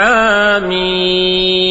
حميم